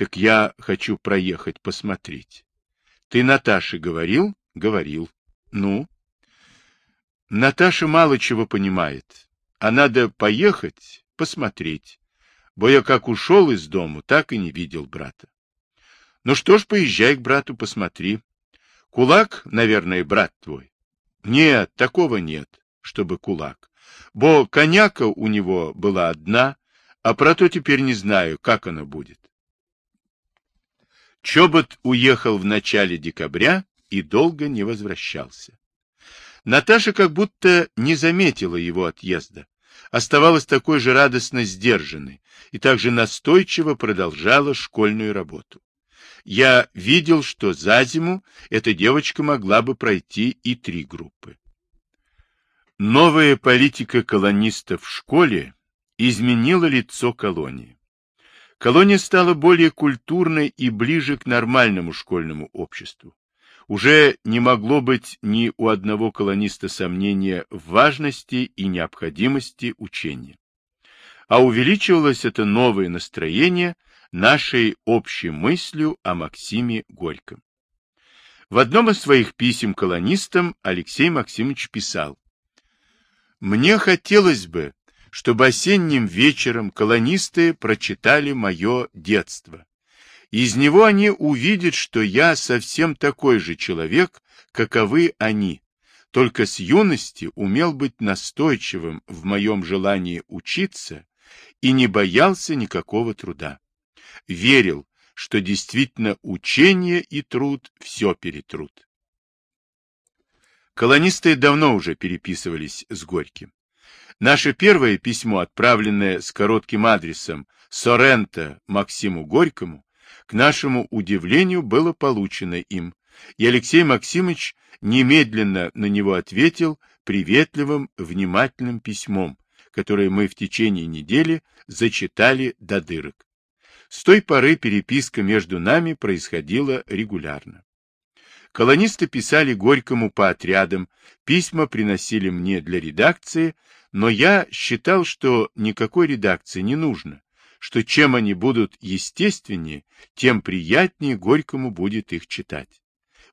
Так я хочу проехать посмотреть. Ты Наташе говорил? Говорил. Ну? Наташа мало чего понимает. А надо поехать, посмотреть. Бо я как ушел из дому, так и не видел брата. Ну что ж, поезжай к брату, посмотри. Кулак, наверное, брат твой. Нет, такого нет, чтобы кулак. Бо коняка у него была одна, а про то теперь не знаю, как она будет. Чобот уехал в начале декабря и долго не возвращался. Наташа как будто не заметила его отъезда, оставалась такой же радостно сдержанной и также настойчиво продолжала школьную работу. Я видел, что за зиму эта девочка могла бы пройти и три группы. Новая политика колонистов в школе изменила лицо колонии. Колония стала более культурной и ближе к нормальному школьному обществу. Уже не могло быть ни у одного колониста сомнения в важности и необходимости учения. А увеличивалось это новое настроение нашей общей мыслью о Максиме Горьком. В одном из своих писем колонистам Алексей Максимович писал «Мне хотелось бы, чтобы осенним вечером колонисты прочитали мое детство, из него они увидят, что я совсем такой же человек, каковы они, только с юности умел быть настойчивым в моем желании учиться и не боялся никакого труда. Верил, что действительно учение и труд все перетрут. Колонисты давно уже переписывались с Горьким. Наше первое письмо, отправленное с коротким адресом Сорента Максиму Горькому, к нашему удивлению, было получено им, и Алексей Максимович немедленно на него ответил приветливым, внимательным письмом, которое мы в течение недели зачитали до дырок. С той поры переписка между нами происходила регулярно. Колонисты писали Горькому по отрядам, письма приносили мне для редакции, но я считал, что никакой редакции не нужно, что чем они будут естественнее, тем приятнее Горькому будет их читать.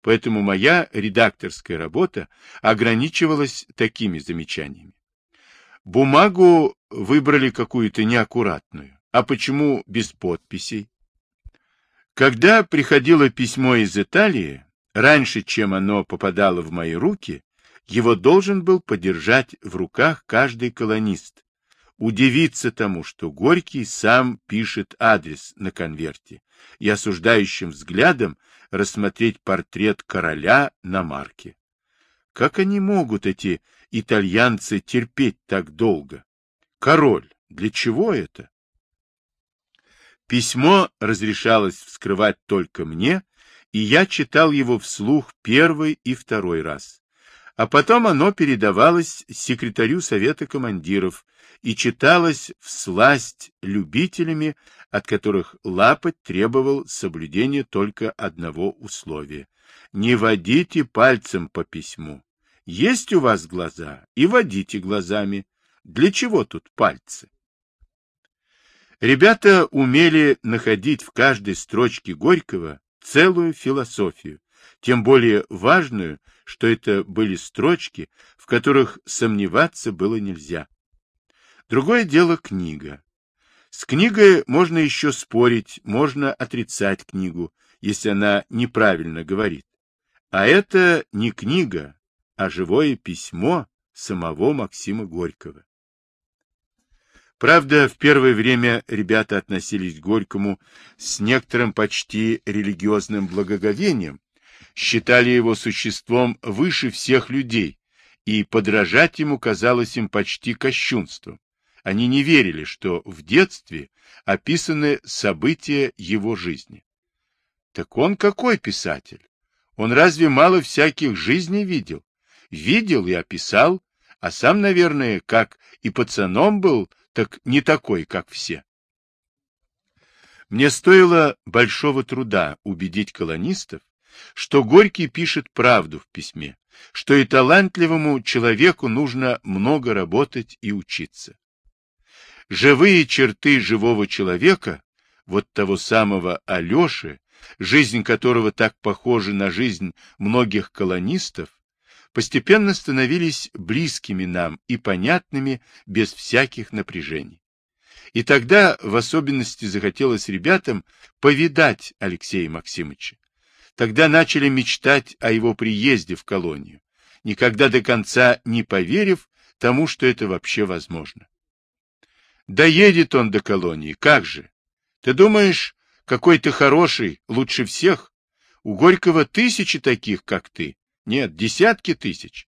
Поэтому моя редакторская работа ограничивалась такими замечаниями. Бумагу выбрали какую-то неаккуратную. А почему без подписей? Когда приходило письмо из Италии, раньше, чем оно попадало в мои руки, его должен был подержать в руках каждый колонист, удивиться тому, что Горький сам пишет адрес на конверте и осуждающим взглядом рассмотреть портрет короля на марке. Как они могут, эти итальянцы, терпеть так долго? Король, для чего это? Письмо разрешалось вскрывать только мне, и я читал его вслух первый и второй раз. А потом оно передавалось секретарю Совета командиров, и читалось всласть любителями, от которых Лапоть требовал соблюдения только одного условия. Не водите пальцем по письму. Есть у вас глаза, и водите глазами. Для чего тут пальцы? Ребята умели находить в каждой строчке Горького целую философию, тем более важную, что это были строчки, в которых сомневаться было нельзя. Другое дело книга. С книгой можно еще спорить, можно отрицать книгу, если она неправильно говорит. А это не книга, а живое письмо самого Максима Горького. Правда, в первое время ребята относились к Горькому с некоторым почти религиозным благоговением, считали его существом выше всех людей, и подражать ему казалось им почти кощунством. Они не верили, что в детстве описаны события его жизни. Так он какой писатель? Он разве мало всяких жизней видел? Видел и описал, а сам, наверное, как и пацаном был, так не такой, как все. Мне стоило большого труда убедить колонистов, что Горький пишет правду в письме, что и талантливому человеку нужно много работать и учиться. Живые черты живого человека вот того самого Алеши, жизнь которого так похожа на жизнь многих колонистов, постепенно становились близкими нам и понятными без всяких напряжений. И тогда в особенности захотелось ребятам повидать Алексея Максимовича. Тогда начали мечтать о его приезде в колонию, никогда до конца не поверив тому, что это вообще возможно. Доедет он до колонии, как же? Ты думаешь, какой ты хороший, лучше всех? У Горького тысячи таких, как ты. Нет, десятки тысяч.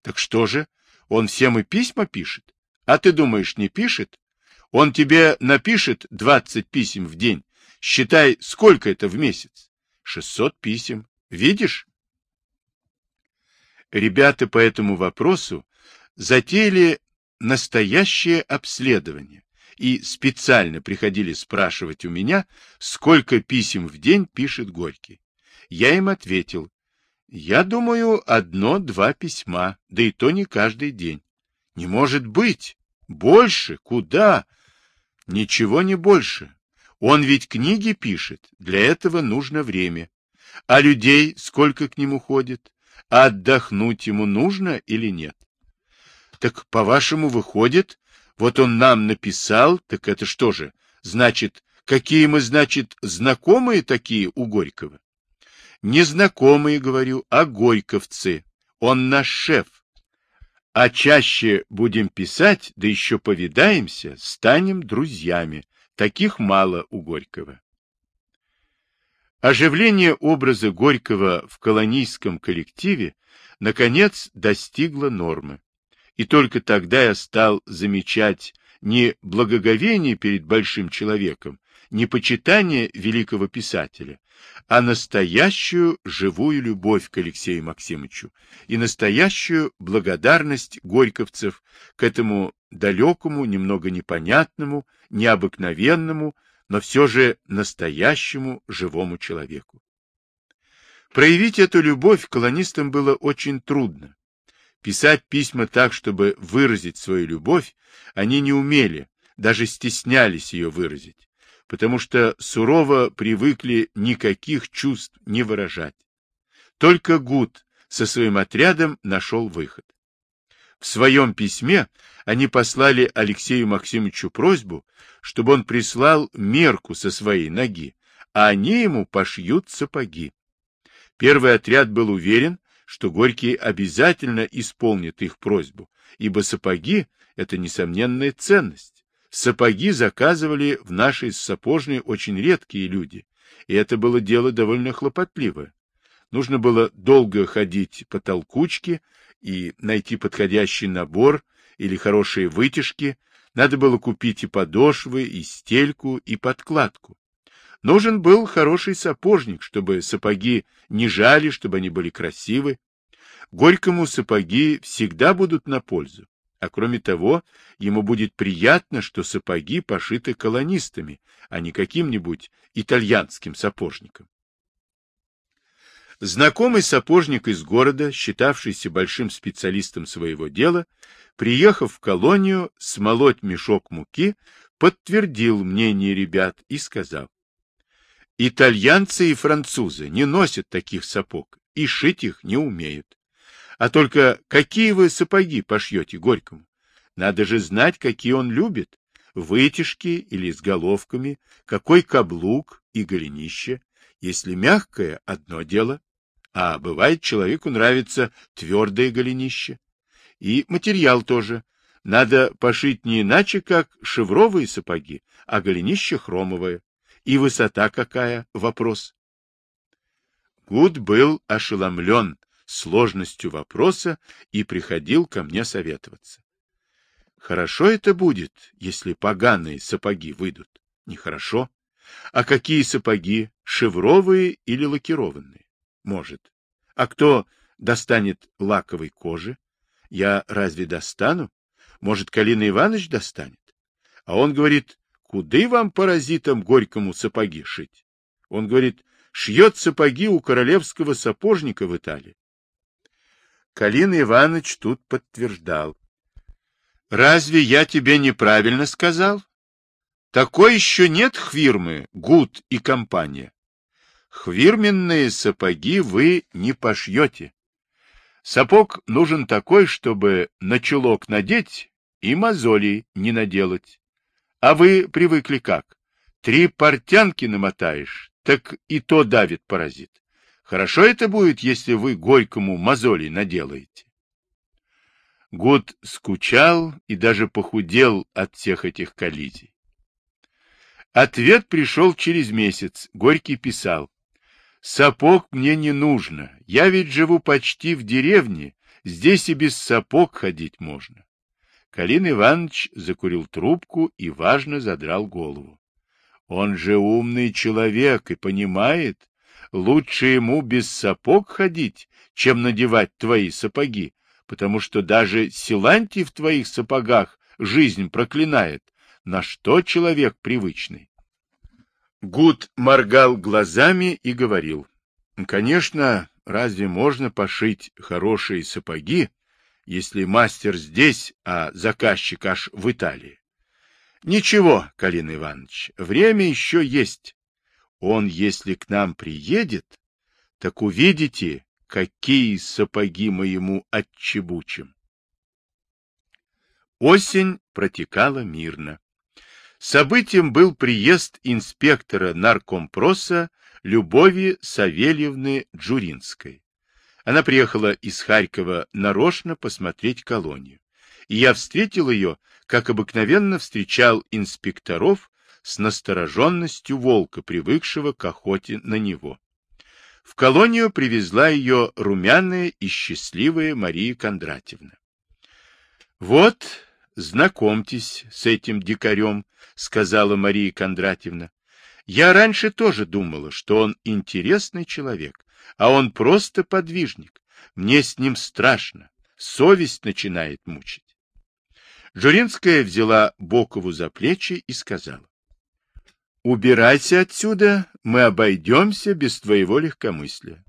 Так что же, он всем и письма пишет? А ты думаешь, не пишет? Он тебе напишет 20 писем в день. Считай, сколько это в месяц? 600 писем. Видишь? Ребята по этому вопросу затеяли настоящее обследование и специально приходили спрашивать у меня, сколько писем в день пишет Горький. Я им ответил, я думаю, одно-два письма, да и то не каждый день. Не может быть. Больше? Куда? Ничего не больше. Он ведь книги пишет. Для этого нужно время. А людей сколько к нему ходит? А отдохнуть ему нужно или нет? Так, по-вашему, выходит, вот он нам написал, так это что же? Значит, какие мы, значит, знакомые такие у Горького? Незнакомые, говорю, а горьковцы. Он наш шеф. А чаще будем писать, да еще повидаемся, станем друзьями. Таких мало у Горького. Оживление образа Горького в колонийском коллективе наконец достигло нормы. И только тогда я стал замечать не благоговение перед большим человеком, не почитание великого писателя, а настоящую живую любовь к Алексею Максимовичу и настоящую благодарность горьковцев к этому далекому, немного непонятному, необыкновенному, но все же настоящему живому человеку. Проявить эту любовь колонистам было очень трудно. Писать письма так, чтобы выразить свою любовь, они не умели, даже стеснялись ее выразить потому что сурово привыкли никаких чувств не выражать. Только Гуд со своим отрядом нашел выход. В своем письме они послали Алексею Максимовичу просьбу, чтобы он прислал мерку со своей ноги, а они ему пошьют сапоги. Первый отряд был уверен, что Горький обязательно исполнит их просьбу, ибо сапоги — это несомненная ценность. Сапоги заказывали в нашей сапожной очень редкие люди, и это было дело довольно хлопотливое. Нужно было долго ходить по толкучке и найти подходящий набор или хорошие вытяжки, надо было купить и подошвы, и стельку, и подкладку. Нужен был хороший сапожник, чтобы сапоги не жали, чтобы они были красивы. Горькому сапоги всегда будут на пользу. А кроме того, ему будет приятно, что сапоги пошиты колонистами, а не каким-нибудь итальянским сапожником. Знакомый сапожник из города, считавшийся большим специалистом своего дела, приехав в колонию смолоть мешок муки, подтвердил мнение ребят и сказал, «Итальянцы и французы не носят таких сапог и шить их не умеют. А только какие вы сапоги пошьете Горькому? Надо же знать, какие он любит. Вытяжки или с головками, какой каблук и голенище. Если мягкое, одно дело. А бывает, человеку нравится твердое голенище. И материал тоже. Надо пошить не иначе, как шевровые сапоги, а голенище хромовое. И высота какая? Вопрос. Гуд был ошеломлен сложностью вопроса и приходил ко мне советоваться. Хорошо это будет, если поганые сапоги выйдут. Нехорошо. А какие сапоги? Шевровые или лакированные? Может. А кто достанет лаковой кожи? Я разве достану? Может, Калина Иванович достанет? А он говорит, куды вам, паразитам, горькому сапоги шить? Он говорит, шьет сапоги у королевского сапожника в Италии. Калин Иванович тут подтверждал. — Разве я тебе неправильно сказал? Такой еще нет хвирмы, гуд и компания. Хвирменные сапоги вы не пошьете. Сапог нужен такой, чтобы на чулок надеть и мозоли не наделать. А вы привыкли как? Три портянки намотаешь, так и то давит паразит. Хорошо это будет, если вы горькому мозоли наделаете. Гуд скучал и даже похудел от всех этих коллизий. Ответ пришел через месяц. Горький писал. Сапог мне не нужно. Я ведь живу почти в деревне. Здесь и без сапог ходить можно. Калин Иванович закурил трубку и важно задрал голову. Он же умный человек и понимает, лучше ему без сапог ходить, чем надевать твои сапоги, потому что даже Силантий в твоих сапогах жизнь проклинает, на что человек привычный. Гуд моргал глазами и говорил, конечно, разве можно пошить хорошие сапоги, если мастер здесь, а заказчик аж в Италии? Ничего, Калин Иванович, время еще есть. Он, если к нам приедет, так увидите, какие сапоги мы ему отчебучим. Осень протекала мирно. Событием был приезд инспектора наркомпроса Любови Савельевны Джуринской. Она приехала из Харькова нарочно посмотреть колонию. И я встретил ее, как обыкновенно встречал инспекторов с настороженностью волка, привыкшего к охоте на него. В колонию привезла ее румяная и счастливая Мария Кондратьевна. Вот знакомьтесь с этим дикарем, — сказала Мария Кондратьевна. Я раньше тоже думала, что он интересный человек, а он просто подвижник. Мне с ним страшно, совесть начинает мучить. Журинская взяла Бокову за плечи и сказала. — Убирайся отсюда, мы обойдемся без твоего легкомыслия.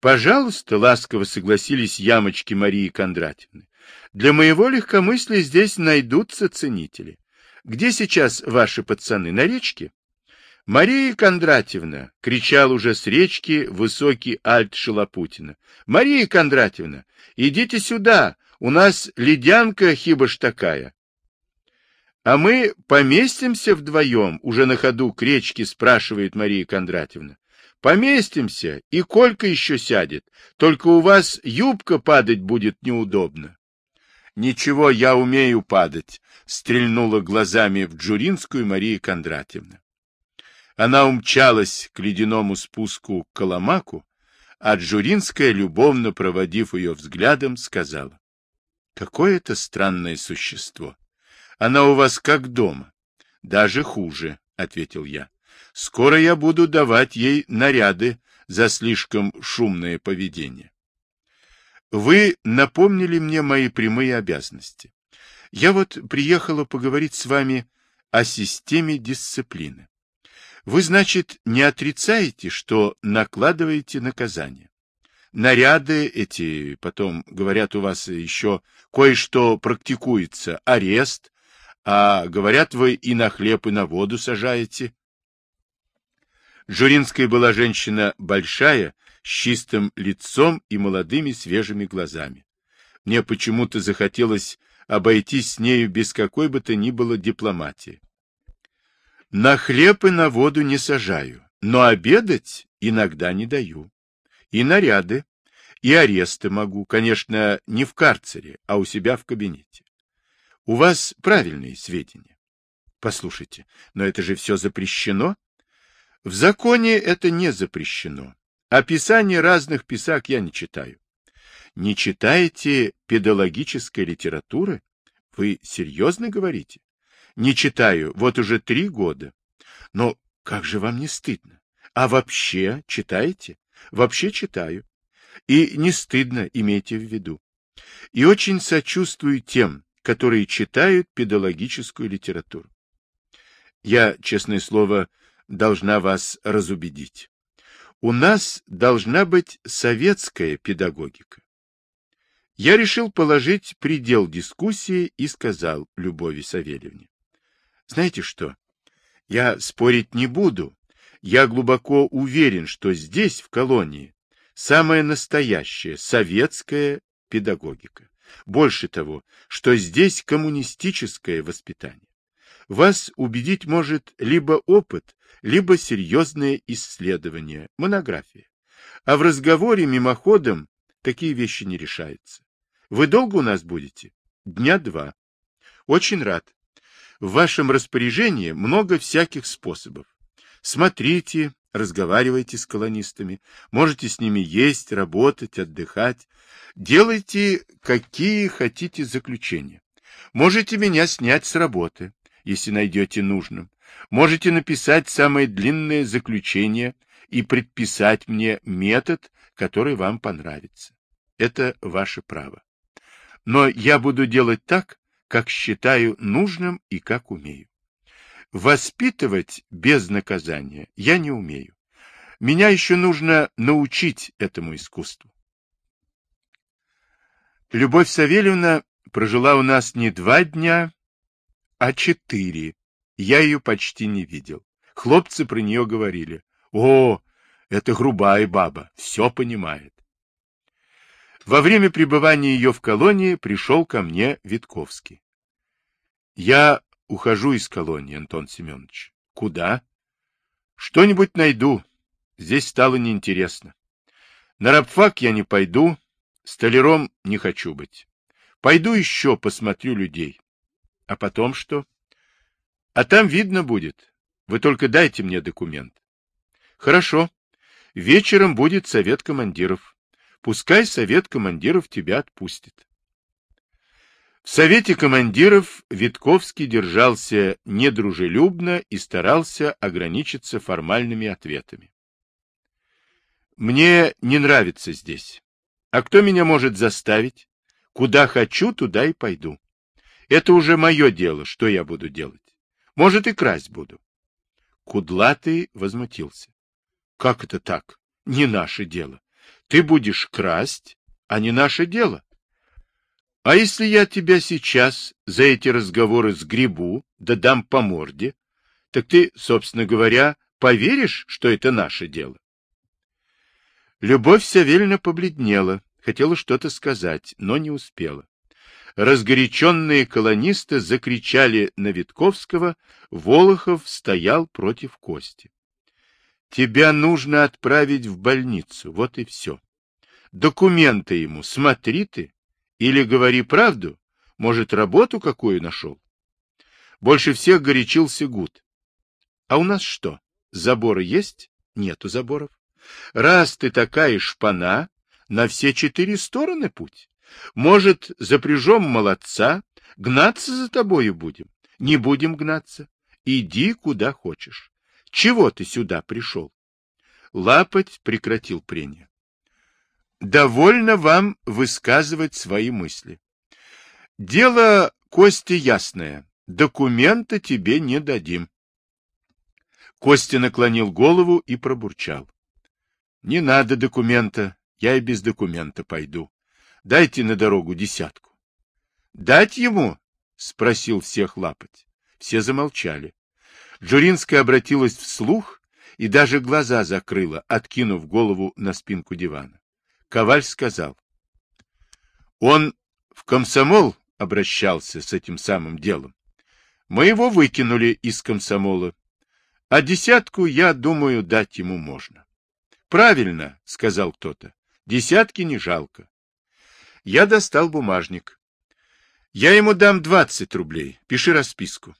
Пожалуйста, ласково согласились ямочки Марии Кондратьевны. Для моего легкомыслия здесь найдутся ценители. Где сейчас ваши пацаны? На речке? Мария Кондратьевна, кричал уже с речки высокий альт Шалопутина. Мария Кондратьевна, идите сюда, у нас ледянка хибаш такая. А мы поместимся вдвоем, уже на ходу к речке спрашивает Мария Кондратьевна. Поместимся, и Колька еще сядет, только у вас юбка падать будет неудобно. Ничего, я умею падать, стрельнула глазами в Джуринскую Мария Кондратьевна. Она умчалась к ледяному спуску к Коломаку, а Джуринская, любовно проводив ее взглядом, сказала. Какое это странное существо. Она у вас как дома. Даже хуже, ответил я. Скоро я буду давать ей наряды за слишком шумное поведение. Вы напомнили мне мои прямые обязанности. Я вот приехала поговорить с вами о системе дисциплины. Вы, значит, не отрицаете, что накладываете наказание? Наряды эти, потом, говорят, у вас еще кое-что практикуется, арест, а, говорят, вы и на хлеб, и на воду сажаете. Журинская была женщина большая, с чистым лицом и молодыми свежими глазами. Мне почему-то захотелось обойтись с нею без какой бы то ни было дипломатии. На хлеб и на воду не сажаю, но обедать иногда не даю. И наряды, и аресты могу, конечно, не в карцере, а у себя в кабинете. У вас правильные сведения. Послушайте, но это же все запрещено? В законе это не запрещено. Описание разных писак я не читаю. Не читаете педагогической литературы? Вы серьезно говорите? Не читаю, вот уже три года. Но как же вам не стыдно? А вообще читаете? Вообще читаю. И не стыдно, имейте в виду. И очень сочувствую тем, которые читают педагогическую литературу. Я, честное слово, должна вас разубедить. У нас должна быть советская педагогика. Я решил положить предел дискуссии и сказал Любови Савельевне. Знаете что? Я спорить не буду. Я глубоко уверен, что здесь, в колонии, самая настоящая советская педагогика. Больше того, что здесь коммунистическое воспитание. Вас убедить может либо опыт, либо серьезное исследование, монография. А в разговоре мимоходом такие вещи не решаются. Вы долго у нас будете? Дня два. Очень рад. В вашем распоряжении много всяких способов. Смотрите, разговаривайте с колонистами, можете с ними есть, работать, отдыхать. Делайте, какие хотите заключения. Можете меня снять с работы, если найдете нужным. Можете написать самое длинное заключение и предписать мне метод, который вам понравится. Это ваше право. Но я буду делать так, как считаю нужным и как умею. Воспитывать без наказания я не умею. Меня еще нужно научить этому искусству. Любовь Савельевна прожила у нас не два дня, а четыре. Я ее почти не видел. Хлопцы про нее говорили. О, это грубая баба, все понимает. Во время пребывания ее в колонии пришел ко мне Витковский. Я ухожу из колонии, Антон Семенович. Куда? Что-нибудь найду. Здесь стало неинтересно. На рабфак я не пойду, столяром не хочу быть. Пойду еще посмотрю людей. А потом что? А там видно будет. Вы только дайте мне документ. Хорошо. Вечером будет совет командиров. Пускай совет командиров тебя отпустит. В совете командиров Витковский держался недружелюбно и старался ограничиться формальными ответами. Мне не нравится здесь. А кто меня может заставить? Куда хочу, туда и пойду. Это уже мое дело, что я буду делать. Может, и красть буду. Кудлатый возмутился. Как это так? Не наше дело. Ты будешь красть, а не наше дело. А если я тебя сейчас за эти разговоры сгребу, да дам по морде, так ты, собственно говоря, поверишь, что это наше дело? Любовь Савельевна побледнела, хотела что-то сказать, но не успела. Разгоряченные колонисты закричали на Витковского, Волохов стоял против Кости. Тебя нужно отправить в больницу, вот и все. Документы ему смотри ты, или говори правду, может, работу какую нашел. Больше всех горячился Гуд. А у нас что, заборы есть? Нету заборов. Раз ты такая шпана, на все четыре стороны путь. Может, запряжем молодца, гнаться за тобою будем? Не будем гнаться. Иди куда хочешь. Чего ты сюда пришел? Лапоть прекратил прение. Довольно вам высказывать свои мысли. Дело, Кости, ясное. Документа тебе не дадим. Костя наклонил голову и пробурчал. Не надо документа, я и без документа пойду. Дайте на дорогу десятку. Дать ему? Спросил всех лапоть. Все замолчали. Джуринская обратилась вслух и даже глаза закрыла, откинув голову на спинку дивана. Коваль сказал. Он в комсомол обращался с этим самым делом. Мы его выкинули из комсомола. А десятку, я думаю, дать ему можно. Правильно, сказал кто-то. Десятки не жалко. Я достал бумажник. Я ему дам двадцать рублей. Пиши расписку.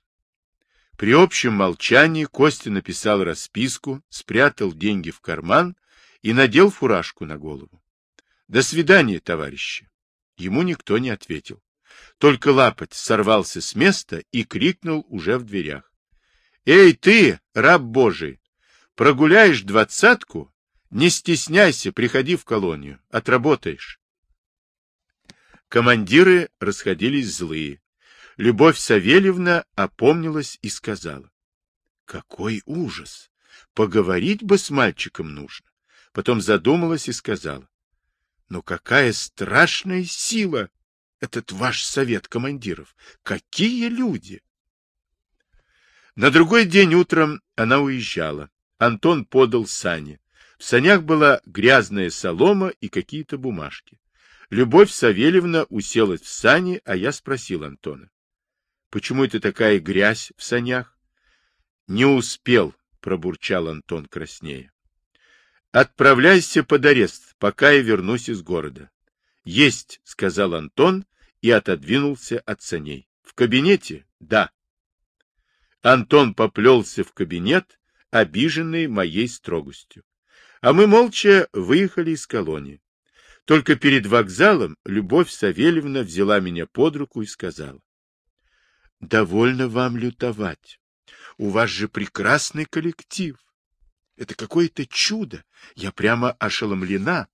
При общем молчании Костя написал расписку, спрятал деньги в карман и надел фуражку на голову. До свидания, товарищи. Ему никто не ответил. Только лапоть сорвался с места и крикнул уже в дверях. Эй, ты, раб Божий, прогуляешь двадцатку? Не стесняйся, приходи в колонию, отработаешь. Командиры расходились злые. Любовь Савельевна опомнилась и сказала. Какой ужас! Поговорить бы с мальчиком нужно. Потом задумалась и сказала. Но какая страшная сила этот ваш совет командиров! Какие люди! На другой день утром она уезжала. Антон подал сани. В санях была грязная солома и какие-то бумажки. Любовь Савельевна уселась в сани, а я спросил Антона. — Почему это такая грязь в санях? — Не успел, — пробурчал Антон краснее. — Отправляйся под арест, пока я вернусь из города. — Есть, — сказал Антон и отодвинулся от саней. — В кабинете? — Да. Антон поплелся в кабинет, обиженный моей строгостью. А мы молча выехали из колонии. Только перед вокзалом Любовь Савельевна взяла меня под руку и сказала. — Довольно вам лютовать. У вас же прекрасный коллектив. Это какое-то чудо. Я прямо ошеломлена.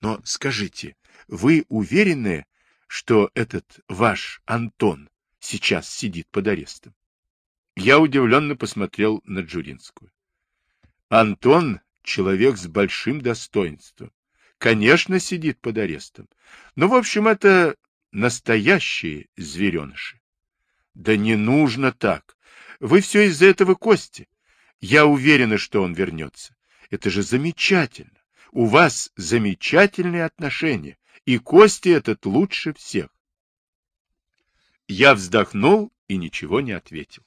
Но скажите, вы уверены, что этот ваш Антон сейчас сидит под арестом? Я удивленно посмотрел на Джуринскую. Антон — человек с большим достоинством. Конечно, сидит под арестом. Но, в общем, это настоящие звереныши. Да не нужно так. Вы все из-за этого Кости. Я уверена, что он вернется. Это же замечательно. У вас замечательные отношения, и Кости этот лучше всех. Я вздохнул и ничего не ответил.